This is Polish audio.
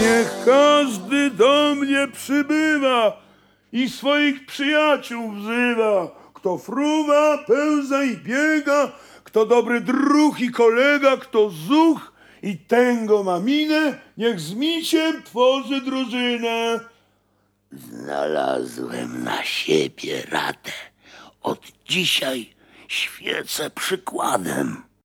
Niech każdy do mnie przybywa i swoich przyjaciół wzywa. Kto fruwa, pełza i biega, kto dobry druh i kolega, kto zuch i tęgo ma minę, niech z misiem tworzy drużynę. Znalazłem na siebie radę. Od dzisiaj świecę przykładem.